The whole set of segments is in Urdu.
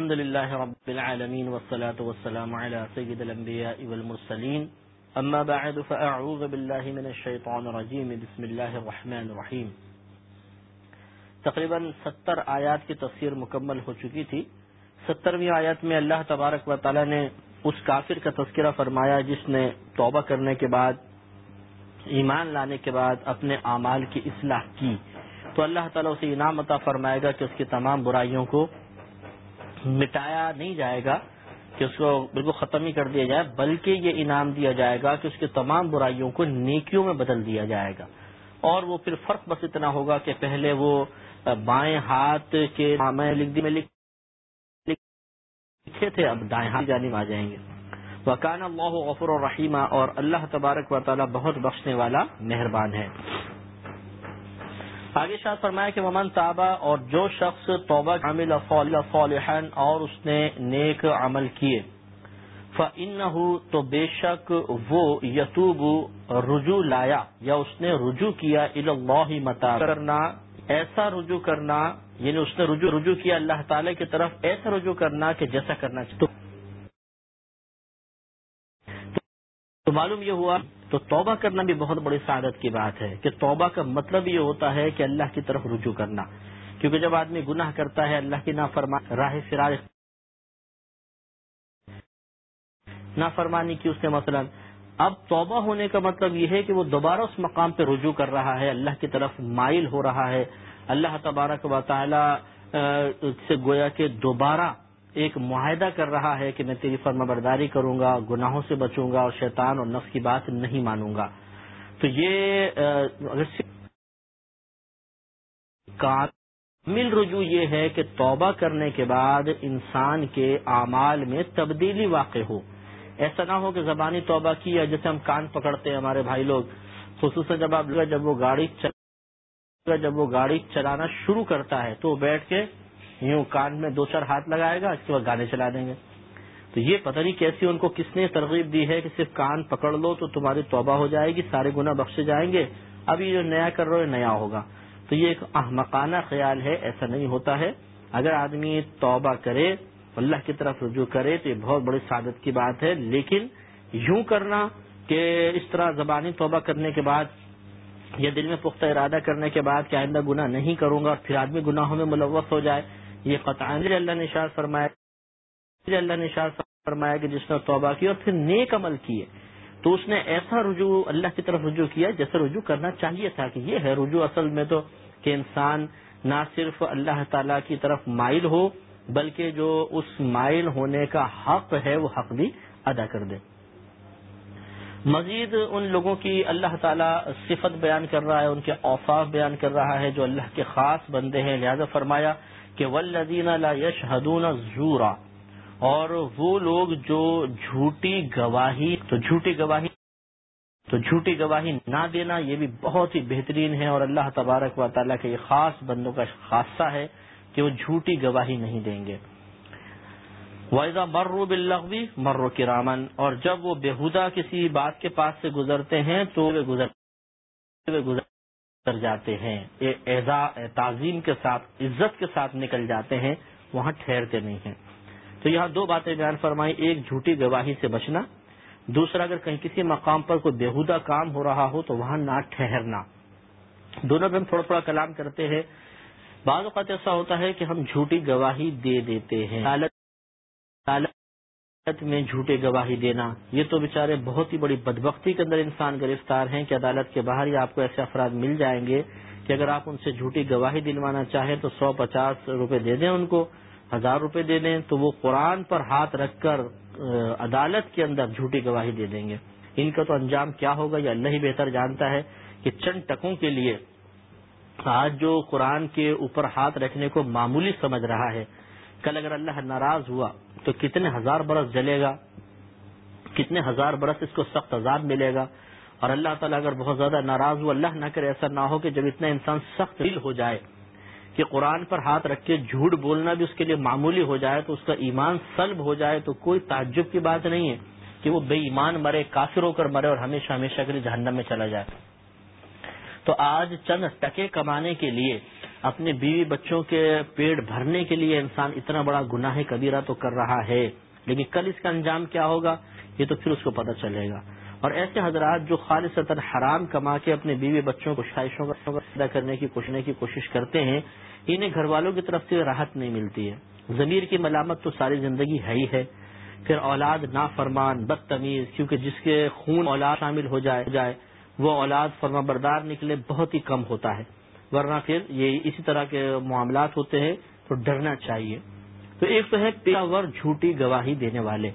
الحمد لله رب العالمين والصلاة والسلام على سيد الأنبياء والمرسلين. أما بعد، فأعوذ بالله من الشيطان الرجيم. بسم الله الرحمن الرحيم. تقریباً ستر آیات کی تفسیر مکمل ہو چکی تھی. سترویں آیات میں اللہ تبارک و تعالی نے اس کافر کا تذکرہ فرمایا جس نے توبہ کرنے کے بعد، ایمان لانے کے بعد اپنے اعمال کی اصلاح کی. تو اللہ تعالیٰ اسے انعام عطا فرمائے گا کہ اس کی تمام برائیوں کو مٹایا نہیں جائے گا کہ اس کو بالکل ختم ہی کر دیا جائے، بلکہ یہ انعام دیا جائے گا کہ اس کی تمام برائیوں کو نیکیوں میں بدل دیا جائے گا۔ اور وہ پھر فرق بس اتنا ہوگا کہ پہلے وہ بائیں ہاتھ کے میں لکھ میں لکھے تھے، اب دائیں ہاتھ جانب آ جائیں گے۔ وکان اللہ غفر الرحیمہ اور اللہ تبارک و تعالی بہت بخشنے والا مہربان ہے۔ آگے شاہ فرمایا کہ ممن تابا اور جو شخص توبہ عامل فالحن اور اس نے نیک عمل کیے فن تو بے شک وہ یتوب رجوع لایا یا اس نے رجوع کیا اللہ متا کرنا، ایسا رجوع کرنا یعنی اس نے رجوع رجوع کیا اللہ تعالی کی طرف، ایسا رجوع کرنا کہ جیسا کرنا چاہتے تو معلوم یہ ہوا تو توبہ کرنا بھی بہت بڑی سعادت کی بات ہے کہ توبہ کا مطلب یہ ہوتا ہے کہ اللہ کی طرف رجوع کرنا۔ کیونکہ جب آدمی گناہ کرتا ہے، اللہ کی نافرمان راہ فرار نافرمانی کی اس نے مثلا۔ اب توبہ ہونے کا مطلب یہ ہے کہ وہ دوبارہ اس مقام پہ رجوع کر رہا ہے، اللہ کی طرف مائل ہو رہا ہے۔ اللہ تبارک و تعالی سے گویا کہ دوبارہ ایک معاہدہ کر رہا ہے کہ میں تیری فرما برداری کروں گا، گناہوں سے بچوں گا اور شیطان اور نفس کی بات نہیں مانوں گا۔ تو یہ اگر کامل رجوع یہ ہے کہ توبہ کرنے کے بعد انسان کے اعمال میں تبدیلی واقع ہو۔ ایسا نہ ہو کہ زبانی توبہ کی یا جیسے ہم کان پکڑتے ہیں ہمارے بھائی لوگ، خصوصاً جب آپ جب وہ گاڑی جب وہ گاڑی چلانا شروع کرتا ہے تو بیٹھ کے یوں کان میں دو چار ہاتھ لگائے گا، اس کے بعد گانے چلا دیں گے۔ تو یہ پتہ نہیں کیسی ان کو کس نے ترغیب دی ہے کہ صرف کان پکڑ لو تو تمہاری توبہ ہو جائے گی، سارے گنا بخشے جائیں گے۔ اب یہ جو نیا کر رہے ہو نیا ہوگا۔ تو یہ ایک احمقانہ خیال ہے، ایسا نہیں ہوتا ہے۔ اگر آدمی توبہ کرے، اللہ کی طرف رجوع کرے، تو یہ بہت بڑی سعادت کی بات ہے۔ لیکن یوں کرنا کہ اس طرح زبانی توبہ کرنے کے بعد یا دل میں پختہ ارادہ کرنے کے بعد کہ آئندہ گناہ نہیں کروں گا اور پھر آدمی گناہوں میں ملوث ہو جائے یہ قطعان اللہ نے شاہ فرمایا اللہ نے شاہ فرمایا کہ جس نے توبہ کی اور پھر نیک عمل کیے تو اس نے ایسا رجوع اللہ کی طرف رجوع کیا جیسے رجوع کرنا چاہیے تھا کہ یہ ہے۔ رجوع اصل میں تو کہ انسان نہ صرف اللہ تعالی کی طرف مائل ہو، بلکہ جو اس مائل ہونے کا حق ہے وہ حق بھی ادا کر دے۔ مزید ان لوگوں کی اللہ تعالیٰ صفت بیان کر رہا ہے، ان کے اوفاف بیان کر رہا ہے جو اللہ کے خاص بندے ہیں۔ لہذا فرمایا کہ ولدین لا یشہدون زورا اور وہ لوگ جو جھوٹی گواہی تو جھوٹی گواہی تو جھوٹی گواہی نہ دینا یہ بھی بہت ہی بہترین ہے اور اللہ تبارک و تعالیٰ کے یہ خاص بندوں کا خاصہ ہے کہ وہ جھوٹی گواہی نہیں دیں گے۔ وائزہ مرو بلغوی مرو کرامن اور جب وہ بےحدہ کسی بات کے پاس سے گزرتے ہیں تو وہ گزر کر جاتے ہیں تعظیم کے ساتھ، عزت کے ساتھ نکل جاتے ہیں، وہاں ٹھہرتے نہیں ہیں۔ تو یہاں دو باتیں بیان فرمائی ایک جھوٹی گواہی سے بچنا، دوسرا اگر کہیں کسی مقام پر کوئی بےحدہ کام ہو رہا ہو تو وہاں نہ ٹھہرنا۔ دونوں میں ہم تھوڑا تھوڑا کلام کرتے ہیں۔ بعض اوقات ایسا ہوتا ہے کہ ہم جھوٹی گواہی دے دیتے ہیں۔ میں جھوٹے گواہی دینا، یہ تو بےچارے بہت ہی بڑی بدبختی کے اندر انسان گرفتار ہیں کہ عدالت کے باہر ہی آپ کو ایسے افراد مل جائیں گے کہ اگر آپ ان سے جھوٹی گواہی دلوانا چاہیں تو سو پچاس روپے دے دیں ان کو، ہزار روپے دے دیں، تو وہ قرآن پر ہاتھ رکھ کر عدالت کے اندر جھوٹی گواہی دے دیں گے۔ ان کا تو انجام کیا ہوگا یہ اللہ ہی بہتر جانتا ہے کہ چند ٹکوں کے لیے آج جو قرآن کے اوپر ہاتھ رکھنے کو معمولی سمجھ رہا ہے، کل اگر اللہ ناراض ہوا تو کتنے ہزار برس جلے گا؟ کتنے ہزار برس اس کو سخت عذاب ملے گا؟ اور اللہ تعالیٰ اگر بہت زیادہ ناراض ہو، اللہ نہ کرے ایسا نہ ہو کہ جب اتنا انسان سخت دل ہو جائے کہ قرآن پر ہاتھ رکھ کے جھوٹ بولنا بھی اس کے لیے معمولی ہو جائے تو اس کا ایمان سلب ہو جائے تو کوئی تعجب کی بات نہیں ہے کہ وہ بے ایمان مرے، کافر ہو کر مرے اور ہمیشہ ہمیشہ کے لیے جہنم میں چلا جائے۔ تو آج چند ٹکے کمانے کے لیے اپنے بیوی بچوں کے پیٹ بھرنے کے لیے انسان اتنا بڑا گناہ کبیرہ تو کر رہا ہے، لیکن کل اس کا انجام کیا ہوگا؟ یہ تو پھر اس کو پتہ چلے گا۔ اور ایسے حضرات جو خالص حرام کما کے اپنے بیوی بچوں کو خواہشوں کا پیدا کرنے کی کوشنے کی کوشش کرتے ہیں، انہیں گھر والوں کی طرف سے راحت نہیں ملتی ہے۔ ضمیر کی ملامت تو ساری زندگی ہے ہی ہے۔ پھر اولاد نافرمان، بدتمیز، کیونکہ جس کے خون اولاد شامل ہو جائے جائے، وہ اولاد فرما بردار نکلے بہت ہی کم ہوتا ہے۔ ورنہ پھر یہ اسی طرح کے معاملات ہوتے ہیں، تو ڈرنا چاہیے۔ تو ایک تو ہے پیاور جھوٹی گواہی دینے والے۔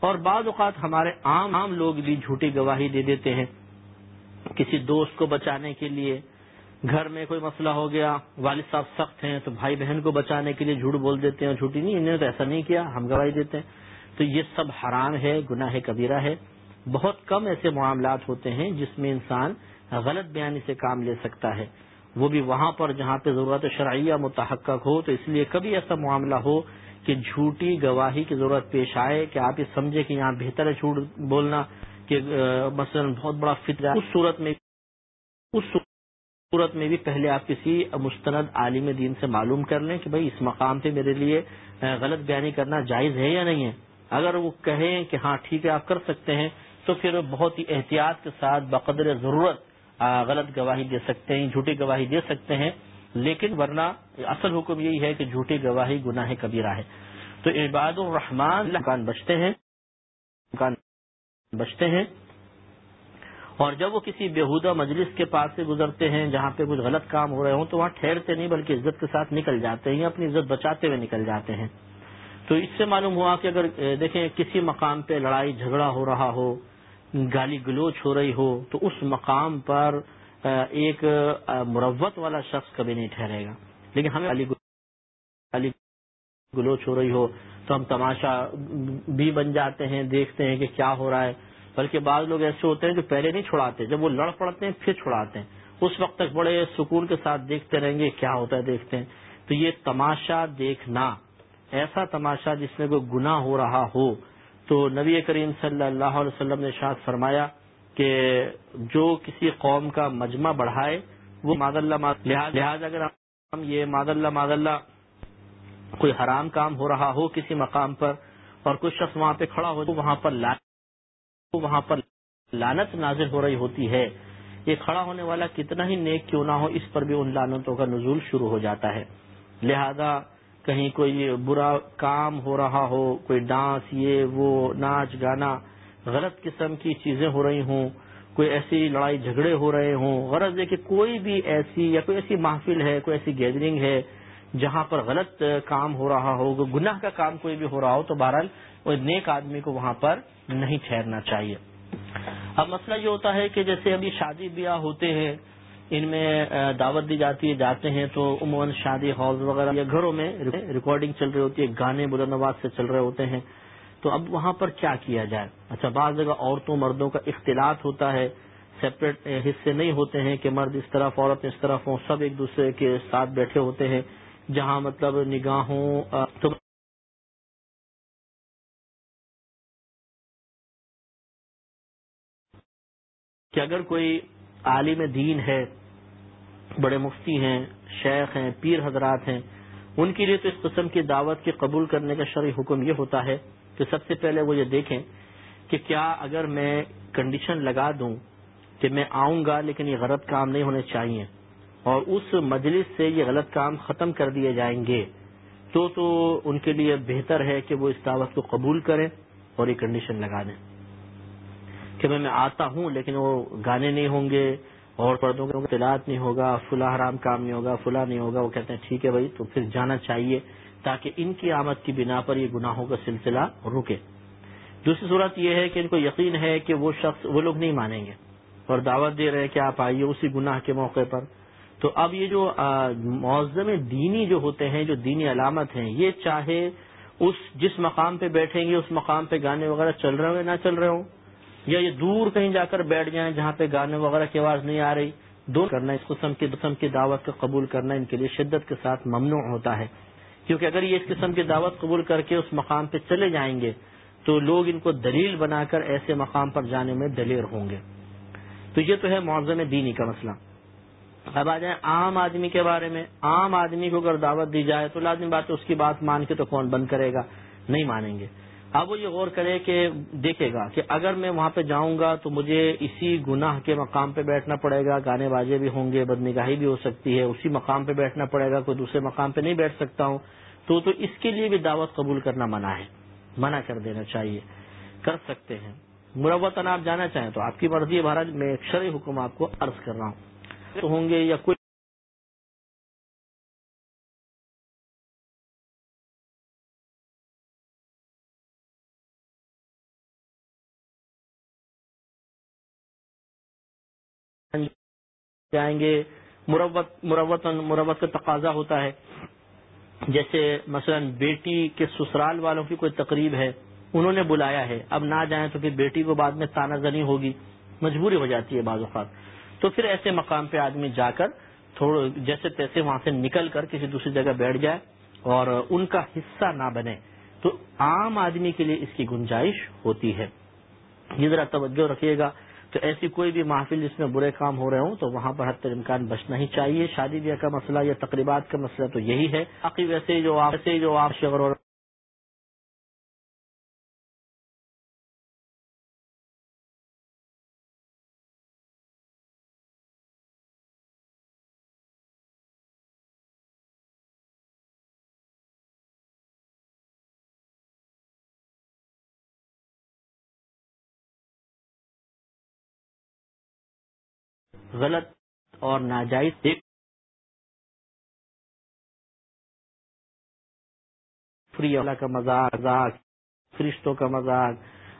اور بعض اوقات ہمارے عام عام لوگ بھی جھوٹی گواہی دے دیتے ہیں کسی دوست کو بچانے کے لیے۔ گھر میں کوئی مسئلہ ہو گیا، والد صاحب سخت ہیں، تو بھائی بہن کو بچانے کے لیے جھوٹ بول دیتے ہیں، جھوٹی نہیں، انہوں نے تو ایسا نہیں کیا، ہم گواہی دیتے ہیں۔ تو یہ سب حرام ہے، گناہ کبیرہ ہے۔ بہت کم ایسے معاملات ہوتے ہیں جس میں انسان غلط بیانی سے کام لے سکتا ہے۔ وہ بھی وہاں پر جہاں پہ ضرورت شرعیہ متحقق ہو، تو اس لیے کبھی ایسا معاملہ ہو کہ جھوٹی گواہی کی ضرورت پیش آئے کہ آپ یہ سمجھے کہ یہاں بہتر ہے جھوٹ بولنا کہ مثلا بہت بڑا فطرہ اس صورت میں، اس صورت میں بھی پہلے آپ کسی مستند عالم دین سے معلوم کر لیں کہ بھائی اس مقام پہ میرے لیے غلط بیانی کرنا جائز ہے یا نہیں ہے۔ اگر وہ کہیں کہ ہاں ٹھیک ہے، آپ کر سکتے ہیں، تو پھر بہت ہی احتیاط کے ساتھ، بقدر ضرورت غلط گواہی دے سکتے ہیں، جھوٹی گواہی دے سکتے ہیں، لیکن ورنہ اصل حکم یہی ہے کہ جھوٹی گواہی گناہ کبیرہ ہے۔ تو عباد الرحمان مکان بچتے ہیں مکان بچتے ہیں، اور جب وہ کسی بےحودہ مجلس کے پاس سے گزرتے ہیں، جہاں پہ کچھ غلط کام ہو رہے ہوں، تو وہاں ٹھہرتے نہیں، بلکہ عزت کے ساتھ نکل جاتے ہیں یا اپنی عزت بچاتے ہوئے نکل جاتے ہیں۔ تو اس سے معلوم ہوا کہ اگر، دیکھیں، کسی مقام پہ لڑائی جھگڑا ہو رہا ہو گالی گلوچ ہو رہی ہو، تو اس مقام پر ایک مروت والا شخص کبھی نہیں ٹھہرے گا۔ لیکن ہمیں گالی گلوچ ہو رہی ہو، تو ہم تماشا بھی بن جاتے ہیں، دیکھتے ہیں کہ کیا ہو رہا ہے۔ بلکہ بعض لوگ ایسے ہوتے ہیں جو پہلے نہیں چھڑاتے، جب وہ لڑ پڑتے ہیں، پھر چھڑاتے ہیں۔ اس وقت تک بڑے سکون کے ساتھ دیکھتے رہیں گے کیا ہوتا ہے، دیکھتے ہیں۔ تو یہ تماشا دیکھنا، ایسا تماشا جس میں کوئی گناہ ہو رہا ہو تو نبی کریم صلی اللہ علیہ وسلم نے شاد فرمایا کہ جو کسی قوم کا مجمع بڑھائے، وہ ماد اللہ لہٰذا اگر ہم یہ ماد اللہ ماد اللہ کوئی حرام کام ہو رہا ہو کسی مقام پر اور کچھ شخص وہاں پہ کھڑا ہو تو وہاں پر وہاں پر لانت نازل ہو رہی ہوتی ہے۔ یہ کھڑا ہونے والا کتنا ہی نیک کیوں نہ ہو، اس پر بھی ان لانتوں کا نزول شروع ہو جاتا ہے۔ لہذا کہیں کوئی برا کام ہو رہا ہو، کوئی ڈانس، یہ، وہ، ناچ، گانا، غلط قسم کی چیزیں ہو رہی ہوں، کوئی ایسی لڑائی جھگڑے ہو رہے ہوں، غرض ہے کہ کوئی بھی ایسی یا کوئی ایسی محفل ہے، کوئی ایسی گیدرنگ ہے جہاں پر غلط کام ہو رہا ہو گناہ کا کام کوئی بھی ہو رہا ہو، تو بہرحال وہ نیک آدمی کو وہاں پر نہیں ٹھہرنا چاہیے۔ اب مسئلہ یہ ہوتا ہے کہ جیسے ابھی شادی بیاہ ہوتے ہیں ان میں دعوت دی جاتی ہے، جاتے ہیں تو عموماً شادی ہال وغیرہ یا گھروں میں ریکارڈنگ چل رہی ہوتی ہے، گانے بلند آباد سے چل رہے ہوتے ہیں۔ تو اب وہاں پر کیا کیا جائے؟ اچھا بعض جگہ عورتوں مردوں کا اختلاط ہوتا ہے سیپریٹ حصے نہیں ہوتے ہیں کہ مرد اس طرف، عورت اس طرف ہوں، سب ایک دوسرے کے ساتھ بیٹھے ہوتے ہیں، جہاں مطلب نگاہوں کہ اگر کوئی عالم دین ہے بڑے مفتی ہیں، شیخ ہیں، پیر حضرات ہیں۔ ان کے لیے تو اس قسم کی دعوت کے قبول کرنے کا شرعی حکم یہ ہوتا ہے کہ سب سے پہلے وہ یہ دیکھیں کہ کیا اگر میں کنڈیشن لگا دوں کہ میں آؤں گا لیکن یہ غلط کام نہیں ہونے چاہیے اور اس مجلس سے یہ غلط کام ختم کر دیے جائیں گے، تو تو ان کے لیے بہتر ہے کہ وہ اس دعوت کو قبول کریں اور یہ کنڈیشن لگا دیں۔ کہ میں آتا ہوں لیکن وہ گانے نہیں ہوں گے، اور پردوں کا اطلاعات نہیں ہوگا فلاں حرام کام نہیں ہوگا فلاں نہیں ہوگا، وہ کہتے ہیں ٹھیک ہے بھائی تو پھر جانا چاہیے تاکہ ان کی آمد کی بنا پر یہ گناہوں کا سلسلہ رکے۔ دوسری صورت یہ ہے کہ ان کو یقین ہے کہ وہ شخص، وہ لوگ نہیں مانیں گے اور دعوت دے رہے ہیں کہ آپ آئیے اسی گناہ کے موقع پر۔ تو اب یہ جو معذم دینی جو ہوتے ہیں، جو دینی علامت ہیں، یہ چاہے اس جس مقام پہ بیٹھیں گے، اس مقام پہ گانے وغیرہ چل رہے ہوں یا نہ چل رہے ہوں یا یہ دور کہیں جا کر بیٹھ جائیں جہاں پہ گانے وغیرہ کی آواز نہیں آ رہی، دور کرنا، اس قسم کی قسم کی دعوت کو قبول کرنا ان کے لیے شدت کے ساتھ ممنوع ہوتا ہے۔ کیونکہ اگر یہ اس قسم کی دعوت قبول کر کے اس مقام پہ چلے جائیں گے، تو لوگ ان کو دلیل بنا کر ایسے مقام پر جانے میں دلیر ہوں گے۔ تو یہ تو ہے معذم دینی کا مسئلہ۔ اب آ جائیں عام آدمی کے بارے میں۔ عام آدمی کو اگر دعوت دی جائے تو لازمی بات ہے، اس کی بات مان کے تو کون بند کرے گا؟ نہیں مانیں گے۔ اب وہ یہ غور کرے کہ دیکھے گا کہ اگر میں وہاں پہ جاؤں گا تو مجھے اسی گناہ کے مقام پہ بیٹھنا پڑے گا، گانے بازے بھی ہوں گے، بدنگاہی بھی ہو سکتی ہے، اسی مقام پہ بیٹھنا پڑے گا، کوئی دوسرے مقام پہ نہیں بیٹھ سکتا ہوں۔ تو تو اس کے لیے بھی دعوت قبول کرنا منع ہے، منع کر دینا چاہیے، کر سکتے ہیں۔ مروتن آپ جانا چاہیں تو آپ کی مرضی ہے بھارت میں ایک شرعی حکم آپ کو عرض کر رہا ہوں۔ ہوں گے یا کوئی جائیں گے۔ مروت مروت مروت کا تقاضا ہوتا ہے۔ جیسے مثلا بیٹی کے سسرال والوں کی کوئی تقریب ہے، انہوں نے بلایا ہے۔ اب نہ جائیں تو پھر بیٹی کو بعد میں تانا زنی ہوگی۔ مجبوری ہو جاتی ہے بعض اوقات۔ تو پھر ایسے مقام پہ آدمی جا کر تھوڑا جیسے تیسے وہاں سے نکل کر کسی دوسری جگہ بیٹھ جائے اور ان کا حصہ نہ بنے۔ تو عام آدمی کے لیے اس کی گنجائش ہوتی ہے۔ یہ ذرا توجہ رکھیے گا۔ تو ایسی کوئی بھی محفل جس میں برے کام ہو رہے ہوں تو وہاں پر حد امکان بچنا ہی چاہیے۔ شادی بیاہ کا مسئلہ یا تقریبات کا مسئلہ تو یہی ہے۔ باقی ویسے جو ویسے جو آپ شغر غلط اور ناجائز فری اللہ کا مذاق فرشتوں کا مذاق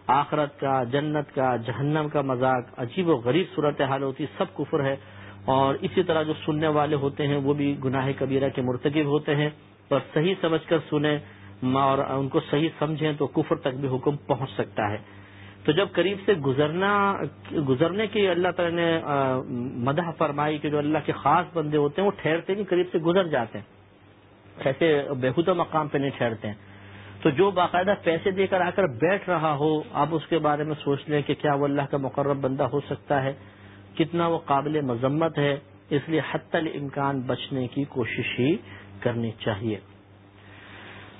آخرت کا، جنت کا، جہنم کا مذاق عجیب و غریب صورت حال ہوتی، سب کفر ہے۔ اور اسی طرح جو سننے والے ہوتے ہیں، وہ بھی گناہ کبیرہ کے مرتکب ہوتے ہیں۔ اور صحیح سمجھ کر سنیں اور ان کو صحیح سمجھیں تو کفر تک بھی حکم پہنچ سکتا ہے۔ تو جب قریب سے گزرنا، گزرنے کی اللہ تعالی نے مدح فرمائی کہ جو اللہ کے خاص بندے ہوتے ہیں، وہ ٹھہرتے نہیں، قریب سے گزر جاتے ہیں۔ ایسے بےحدہ مقام پہ نہیں ٹھہرتے ہیں۔ تو جو باقاعدہ پیسے دے کر آ کر بیٹھ رہا ہو، آپ اس کے بارے میں سوچ لیں کہ کیا وہ اللہ کا مقرب بندہ ہو سکتا ہے۔ کتنا وہ قابل مذمت ہے۔ اس لیے حت الامکان بچنے کی کوشش ہی کرنی چاہیے۔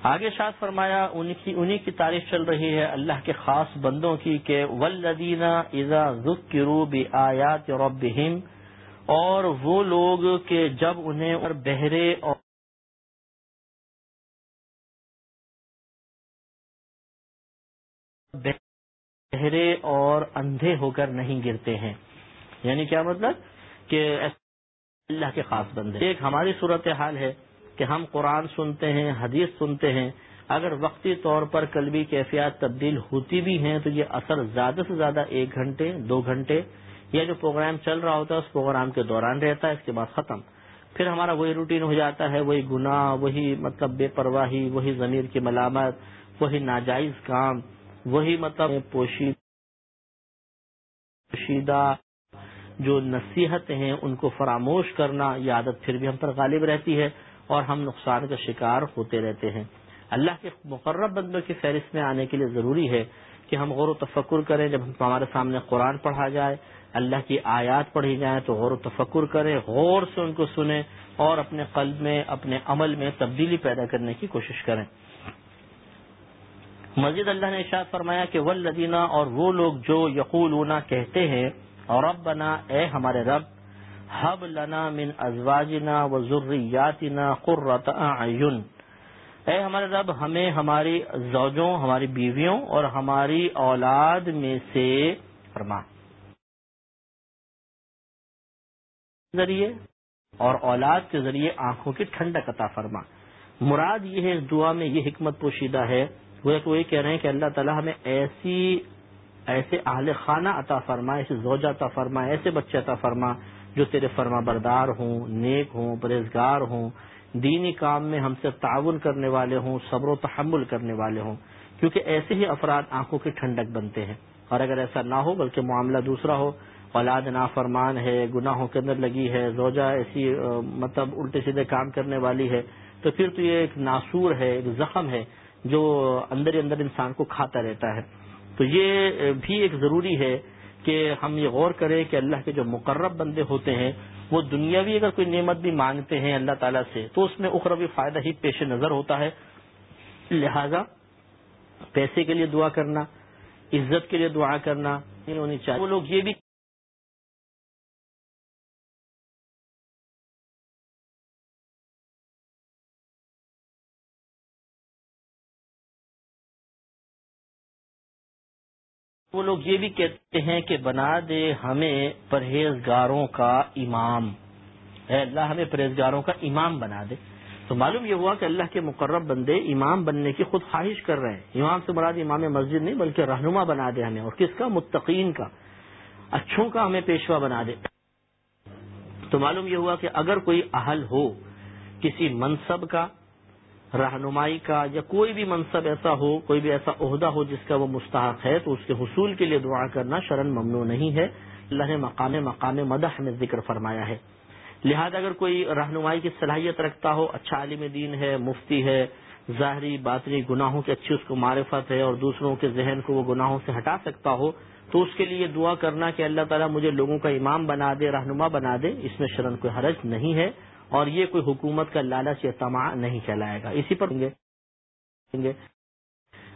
آگے شاد فرمایا، انہی کی تعریف چل رہی ہے اللہ کے خاص بندوں کی کہ ولدینہ ازا ذکرو آیات ربہم اور وہ لوگ کہ جب انہیں اور بہرے اور بہرے اور اندھے ہو کر نہیں گرتے ہیں۔ یعنی کیا مطلب؟ کہ اللہ کے خاص بندے ایک ہماری صورت حال ہے۔ کہ ہم قرآن سنتے ہیں، حدیث سنتے ہیں، اگر وقتی طور پر قلبی کیفیات تبدیل ہوتی بھی ہیں تو یہ اثر زیادہ سے زیادہ ایک گھنٹے، دو گھنٹے، یا جو پروگرام چل رہا ہوتا ہے اس پروگرام کے دوران رہتا ہے، اس کے بعد ختم۔ پھر ہمارا وہی روٹین ہو جاتا ہے، وہی گناہ، وہی مطلب بے پرواہی، وہی ضمیر کی ملامت، وہی ناجائز کام، وہی مطلب پوشیدہ جو نصیحت ہیں، ان کو فراموش کرنا، یہ عادت پھر بھی ہم پر غالب رہتی ہے۔ اور ہم نقصان کا شکار ہوتے رہتے ہیں۔ اللہ کے مقرب بندوں کی فہرست میں آنے کے لیے ضروری ہے کہ ہم غور و تفکر کریں جب ہمارے سامنے قرآن پڑھا جائے، اللہ کی آیات پڑھی جائیں تو غور و تفکر کریں، غور سے ان کو سنیں اور اپنے قلب میں، اپنے عمل میں تبدیلی پیدا کرنے کی کوشش کریں۔ مزید اللہ نے ارشاد فرمایا کہ ولدینہ اور وہ لوگ جو یقول کہتے ہیں اور رب بنا اے ہمارے رب حب لنا من ازواجنا و ذریاتنا قرۃ اعین۔ اے ہمارے رب، ہمیں ہماری زوجوں، ہماری بیویوں اور ہماری اولاد میں سے فرما۔ ذریعے اور اولاد کے ذریعے آنکھوں کی ٹھنڈک عطا فرما۔ مراد یہ ہے اس دعا میں یہ حکمت پوشیدہ ہے۔ وہ یہ کہہ رہے ہیں کہ اللہ تعالیٰ ہمیں ایسی، ایسے اہل خانہ عطا فرما ایسے زوجہ عطا فرما ایسے بچے عطا فرما۔ جو تیرے فرما بردار ہوں، نیک ہوں پرہزگار ہوں، دینی کام میں ہم سے تعاون کرنے والے ہوں، صبر و تحمل کرنے والے ہوں، کیونکہ ایسے ہی افراد آنکھوں کی ٹھنڈک بنتے ہیں۔ اور اگر ایسا نہ ہو، بلکہ معاملہ دوسرا ہو، اولاد نافرمان ہے، گناہوں کے اندر لگی ہے، زوجہ ایسی مطلب الٹے سیدھے کام کرنے والی ہے، تو پھر تو یہ ایک ناسور ہے، ایک زخم ہے، جو اندر ہی اندر انسان کو کھاتا رہتا ہے۔ تو یہ بھی ایک ضروری ہے کہ ہم یہ غور کریں کہ اللہ کے جو مقرب بندے ہوتے ہیں، وہ دنیاوی اگر کوئی نعمت بھی مانگتے ہیں اللہ تعالیٰ سے، تو اس میں اخروی فائدہ ہی پیش نظر ہوتا ہے۔ لہذا پیسے کے لیے دعا کرنا، عزت کے لیے دعا کرنا ہونی چاہیے۔ وہ لوگ یہ بھی وہ لوگ یہ بھی کہتے ہیں کہ بنا دے ہمیں پرہیزگاروں کا امام۔ اے اللہ، ہمیں پرہیزگاروں کا امام بنا دے۔ تو معلوم یہ ہوا کہ اللہ کے مقرب بندے امام بننے کی خود خواہش کر رہے ہیں۔ امام سے مراد امام مسجد نہیں، بلکہ رہنما بنا دے ہمیں۔ اور کس کا؟ متقین کا۔ اچھوں کا ہمیں پیشوا بنا دے۔ تو معلوم یہ ہوا کہ اگر کوئی اہل ہو کسی منصب کا رہنمائی کا یا کوئی بھی منصب ایسا ہو، کوئی بھی ایسا عہدہ ہو جس کا وہ مستحق ہے، تو اس کے حصول کے لیے دعا کرنا شرن ممنوع نہیں ہے۔ اللہ نے مقام مقام مدح میں ذکر فرمایا ہے۔ لہذا اگر کوئی رہنمائی کی صلاحیت رکھتا ہو اچھا عالم دین ہے، مفتی ہے، ظاہری باطری گناہوں کی اچھی اس کو معرفت ہے اور دوسروں کے ذہن کو وہ گناہوں سے ہٹا سکتا ہو، تو اس کے لیے دعا کرنا کہ اللہ تعالیٰ مجھے لوگوں کا امام بنا دے، رہنما بنا دے، اس میں شرن کوئی حرج نہیں ہے۔ اور یہ کوئی حکومت کا لالچ یا تما نہیں چلائے گا۔ اسی پر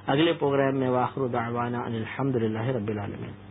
اگلے پروگرام میں واخر دعوانا ان الحمد رب العالمین۔